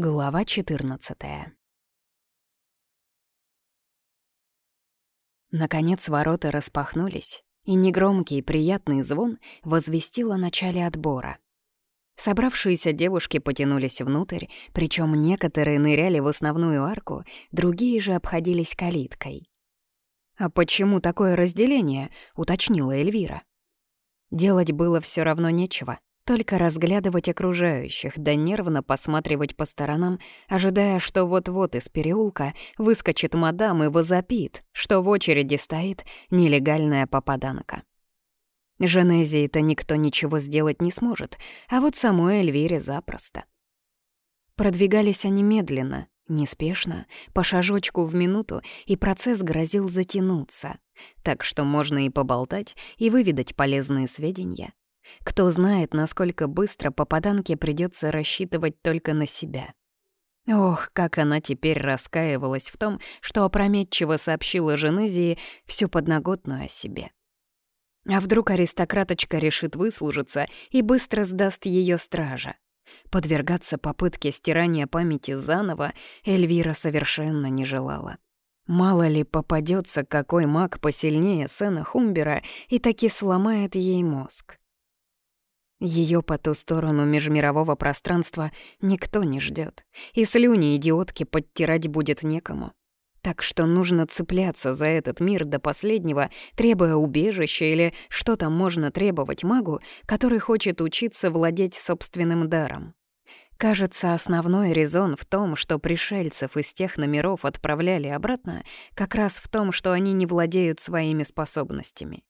Глава 14 Наконец ворота распахнулись, и негромкий приятный звон возвестил о начале отбора. Собравшиеся девушки потянулись внутрь, причем некоторые ныряли в основную арку, другие же обходились калиткой. «А почему такое разделение?» — уточнила Эльвира. Делать было все равно нечего. Только разглядывать окружающих, да нервно посматривать по сторонам, ожидая, что вот-вот из переулка выскочит мадам и возопит, что в очереди стоит нелегальная попаданка. Женезии-то никто ничего сделать не сможет, а вот самой Эльвире запросто. Продвигались они медленно, неспешно, по шажочку в минуту, и процесс грозил затянуться, так что можно и поболтать, и выведать полезные сведения. Кто знает, насколько быстро попаданке придется рассчитывать только на себя. Ох, как она теперь раскаивалась в том, что опрометчиво сообщила Женезии всю подноготную о себе. А вдруг аристократочка решит выслужиться и быстро сдаст ее стража? Подвергаться попытке стирания памяти заново Эльвира совершенно не желала. Мало ли попадется какой маг посильнее Сена Хумбера и таки сломает ей мозг. Ее по ту сторону межмирового пространства никто не ждет, и слюни идиотки подтирать будет некому. Так что нужно цепляться за этот мир до последнего, требуя убежища или что там можно требовать магу, который хочет учиться владеть собственным даром. Кажется, основной резон в том, что пришельцев из тех номеров отправляли обратно, как раз в том, что они не владеют своими способностями.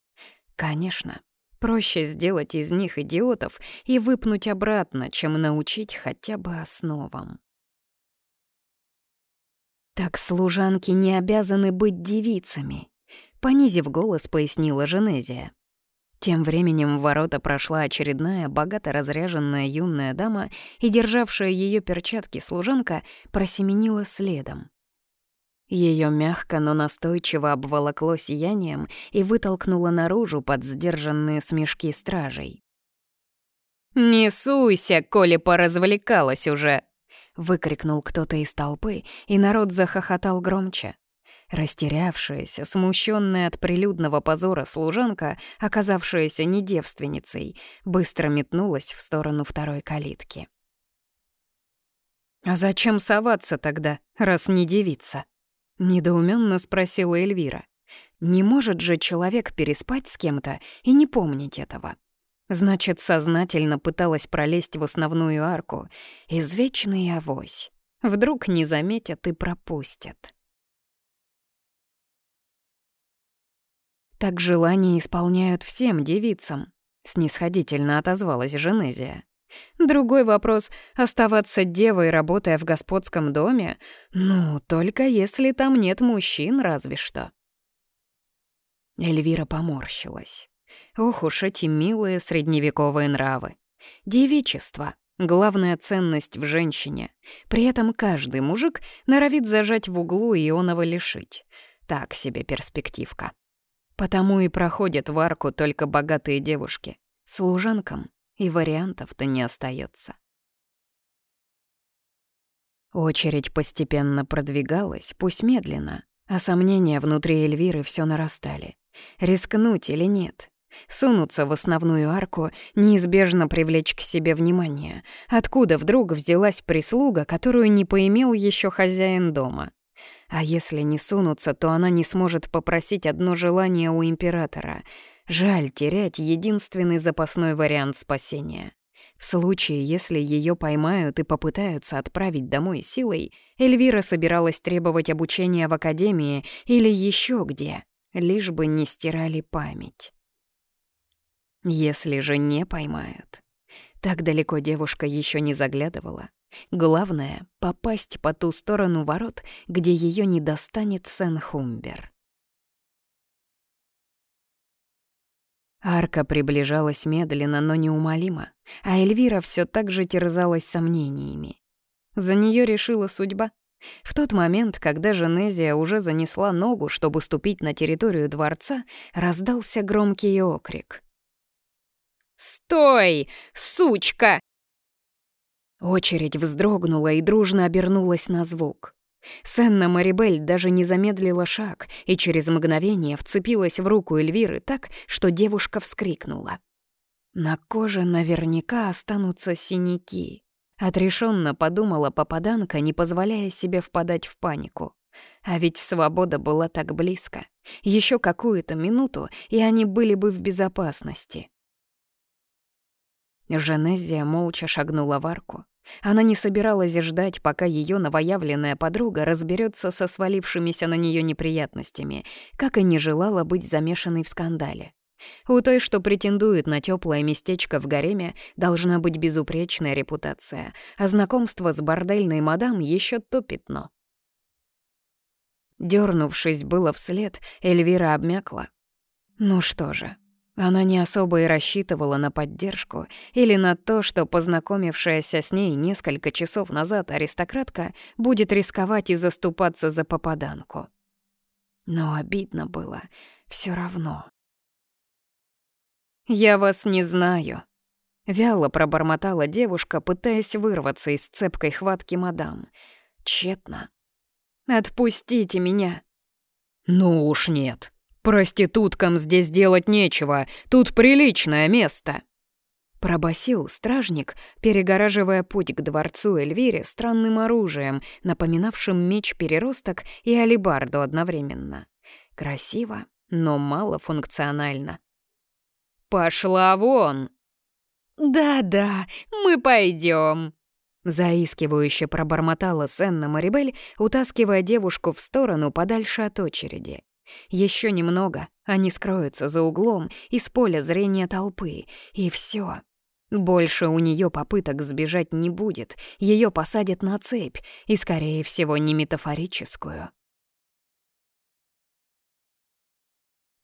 Конечно, Проще сделать из них идиотов и выпнуть обратно, чем научить хотя бы основам. «Так служанки не обязаны быть девицами», — понизив голос, пояснила Женезия. Тем временем в ворота прошла очередная богато разряженная юная дама, и державшая ее перчатки служанка просеменила следом. Ее мягко, но настойчиво обволокло сиянием и вытолкнуло наружу под сдержанные смешки стражей. «Не суйся, коли поразвлекалась уже!» — выкрикнул кто-то из толпы, и народ захохотал громче. Растерявшаяся, смущенная от прилюдного позора служанка, оказавшаяся не девственницей, быстро метнулась в сторону второй калитки. «А зачем соваться тогда, раз не девица?» Недоуменно спросила Эльвира. Не может же человек переспать с кем-то и не помнить этого. Значит, сознательно пыталась пролезть в основную арку. Извечный авось. Вдруг не заметят и пропустят. Так желания исполняют всем девицам, снисходительно отозвалась Женезия. Другой вопрос — оставаться девой, работая в господском доме? Ну, только если там нет мужчин, разве что. Эльвира поморщилась. Ох уж эти милые средневековые нравы. Девичество — главная ценность в женщине. При этом каждый мужик норовит зажать в углу и оного лишить. Так себе перспективка. Потому и проходят в арку только богатые девушки. Служанкам и вариантов-то не остается. Очередь постепенно продвигалась, пусть медленно, а сомнения внутри Эльвиры все нарастали. Рискнуть или нет? Сунуться в основную арку, неизбежно привлечь к себе внимание. Откуда вдруг взялась прислуга, которую не поимел еще хозяин дома? А если не сунуться, то она не сможет попросить одно желание у императора — Жаль терять единственный запасной вариант спасения. В случае, если ее поймают и попытаются отправить домой силой, Эльвира собиралась требовать обучения в академии или еще где, лишь бы не стирали память. Если же не поймают, так далеко девушка еще не заглядывала. Главное — попасть по ту сторону ворот, где ее не достанет Сен-Хумбер. Арка приближалась медленно, но неумолимо, а Эльвира все так же терзалась сомнениями. За нее решила судьба. В тот момент, когда Женезия уже занесла ногу, чтобы ступить на территорию дворца, раздался громкий окрик. «Стой, сучка!» Очередь вздрогнула и дружно обернулась на звук. Сенна Марибель даже не замедлила шаг и через мгновение вцепилась в руку Эльвиры так, что девушка вскрикнула. На коже наверняка останутся синяки. Отрешенно подумала попаданка, не позволяя себе впадать в панику. А ведь свобода была так близко. Еще какую-то минуту, и они были бы в безопасности. Женезия молча шагнула в арку. Она не собиралась ждать, пока ее новоявленная подруга разберется со свалившимися на нее неприятностями, как и не желала быть замешанной в скандале. У той, что претендует на теплое местечко в гареме, должна быть безупречная репутация, а знакомство с бордельной мадам еще то пятно. Дернувшись было вслед, Эльвира обмякла. Ну что же, она не особо и рассчитывала на поддержку или на то, что познакомившаяся с ней несколько часов назад аристократка будет рисковать и заступаться за попаданку. Но обидно было все равно. «Я вас не знаю», — вяло пробормотала девушка, пытаясь вырваться из цепкой хватки мадам. Тщетно. «Отпустите меня!» «Ну уж нет. Проституткам здесь делать нечего. Тут приличное место!» Пробасил стражник, перегораживая путь к дворцу Эльвире странным оружием, напоминавшим меч-переросток и алибарду одновременно. Красиво, но малофункционально. «Пошла вон!» «Да-да, мы пойдем. Заискивающе пробормотала Сенна Марибель, утаскивая девушку в сторону подальше от очереди. Еще немного, они скроются за углом из поля зрения толпы, и все. Больше у нее попыток сбежать не будет, ее посадят на цепь, и, скорее всего, не метафорическую.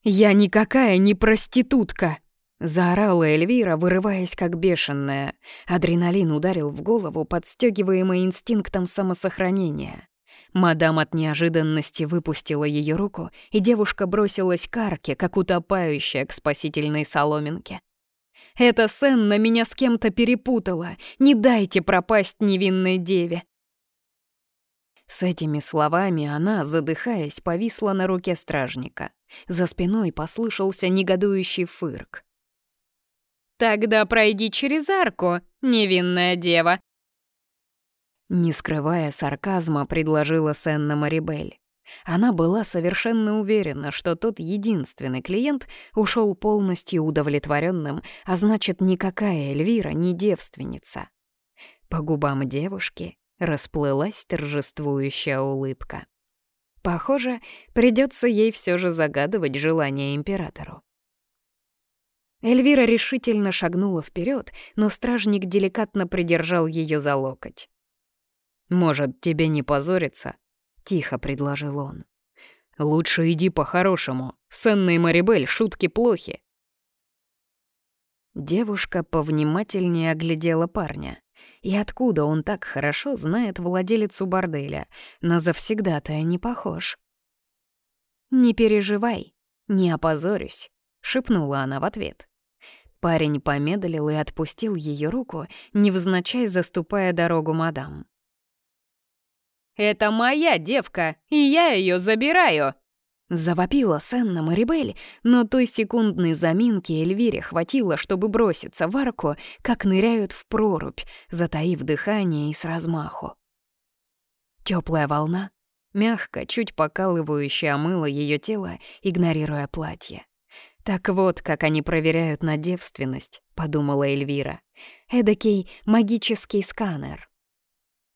«Я никакая не проститутка!» Заорала Эльвира, вырываясь как бешеная. Адреналин ударил в голову, подстегиваемый инстинктом самосохранения. Мадам от неожиданности выпустила ее руку, и девушка бросилась к арке, как утопающая к спасительной соломинке. «Эта Сенна меня с кем-то перепутала! Не дайте пропасть невинной деве!» С этими словами она, задыхаясь, повисла на руке стражника. За спиной послышался негодующий фырк. «Тогда пройди через арку, невинная дева!» Не скрывая сарказма, предложила Сенна Марибель. Она была совершенно уверена, что тот единственный клиент ушел полностью удовлетворенным, а значит, никакая Эльвира не девственница. По губам девушки расплылась торжествующая улыбка. Похоже, придется ей все же загадывать желание императору. Эльвира решительно шагнула вперед, но стражник деликатно придержал ее за локоть. «Может, тебе не позориться?» — тихо предложил он. «Лучше иди по-хорошему. С Энной Марибель шутки плохи». Девушка повнимательнее оглядела парня. И откуда он так хорошо знает владелицу борделя? На завсегдатая не похож. «Не переживай, не опозорюсь», — шепнула она в ответ. Парень помедлил и отпустил ее руку, невзначай заступая дорогу мадам. «Это моя девка, и я ее забираю!» Завопила Сенна Марибель, но той секундной заминки Эльвире хватило, чтобы броситься в арку, как ныряют в прорубь, затаив дыхание и с размаху. Теплая волна, мягко, чуть покалывающая, омыла ее тело, игнорируя платье. «Так вот, как они проверяют на девственность», — подумала Эльвира. «Эдакий магический сканер».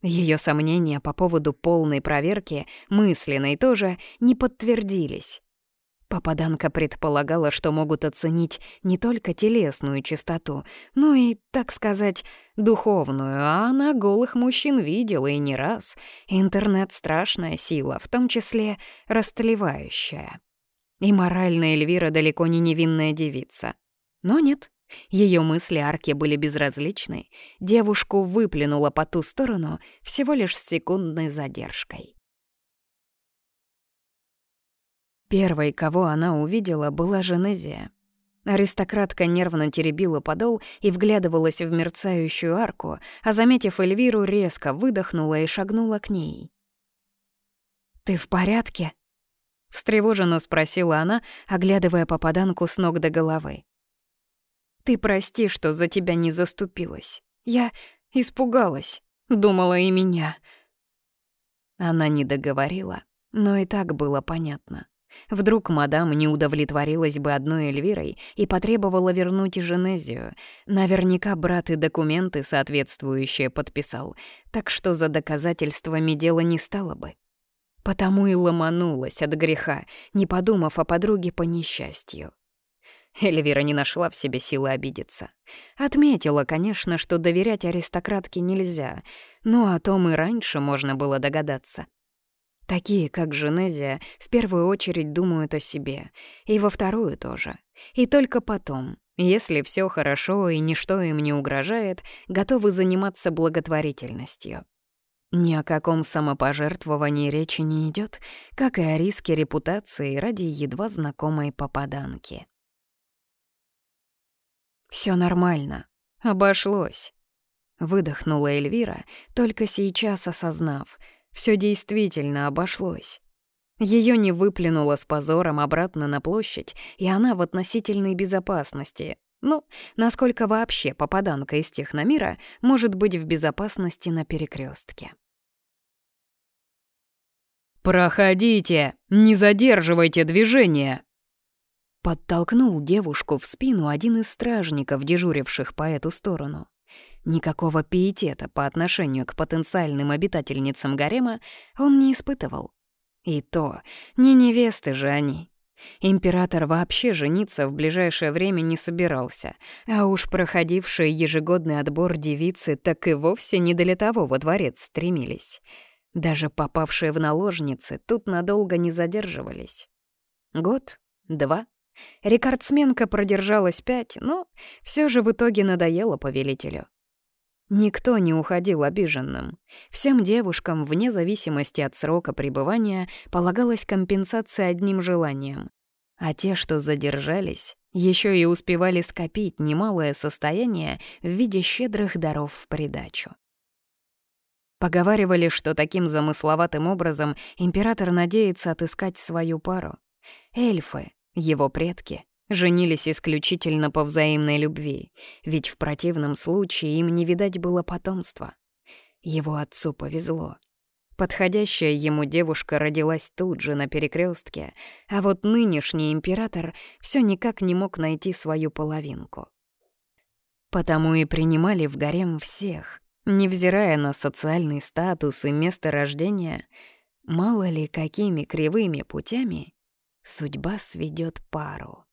Ее сомнения по поводу полной проверки, мысленной тоже, не подтвердились. Попаданка предполагала, что могут оценить не только телесную чистоту, но и, так сказать, духовную, а она голых мужчин видела и не раз. Интернет — страшная сила, в том числе растлевающая. И моральная Эльвира далеко не невинная девица. Но нет, ее мысли Арке были безразличны. Девушку выплюнула по ту сторону всего лишь с секундной задержкой. Первой, кого она увидела, была Женезия. Аристократка нервно теребила подол и вглядывалась в мерцающую арку, а, заметив Эльвиру, резко выдохнула и шагнула к ней. «Ты в порядке?» — встревоженно спросила она, оглядывая попаданку с ног до головы. «Ты прости, что за тебя не заступилась. Я испугалась, думала и меня». Она не договорила, но и так было понятно. Вдруг мадам не удовлетворилась бы одной Эльвирой и потребовала вернуть Женезию. Наверняка брат и документы соответствующие подписал, так что за доказательствами дело не стало бы. Потому и ломанулась от греха, не подумав о подруге по несчастью. Эльвира не нашла в себе силы обидеться. Отметила, конечно, что доверять аристократке нельзя, но о том и раньше можно было догадаться. Такие, как Женезия, в первую очередь думают о себе, и во вторую тоже. И только потом, если все хорошо и ничто им не угрожает, готовы заниматься благотворительностью. Ни о каком самопожертвовании речи не идет, как и о риске репутации ради едва знакомой попаданки. Все нормально. Обошлось. Выдохнула Эльвира, только сейчас осознав — все действительно обошлось. Ее не выплюнуло с позором обратно на площадь, и она в относительной безопасности. Ну, насколько вообще попаданка из техномира может быть в безопасности на перекрестке. «Проходите! Не задерживайте движение!» Подтолкнул девушку в спину один из стражников, дежуривших по эту сторону. Никакого пиетета по отношению к потенциальным обитательницам гарема он не испытывал. И то, не невесты же они. Император вообще жениться в ближайшее время не собирался, а уж проходившие ежегодный отбор девицы так и вовсе не для того во дворец стремились. Даже попавшие в наложницы тут надолго не задерживались. Год, два. Рекордсменка продержалась пять, но все же в итоге надоело повелителю. Никто не уходил обиженным. Всем девушкам, вне зависимости от срока пребывания, полагалась компенсация одним желанием. А те, что задержались, еще и успевали скопить немалое состояние в виде щедрых даров в придачу. Поговаривали, что таким замысловатым образом император надеется отыскать свою пару. Эльфы, его предки, женились исключительно по взаимной любви, ведь в противном случае им не видать было потомства. Его отцу повезло. Подходящая ему девушка родилась тут же на перекрестке, а вот нынешний император все никак не мог найти свою половинку. Потому и принимали в гарем всех, невзирая на социальный статус и место рождения, мало ли какими кривыми путями судьба сведет пару.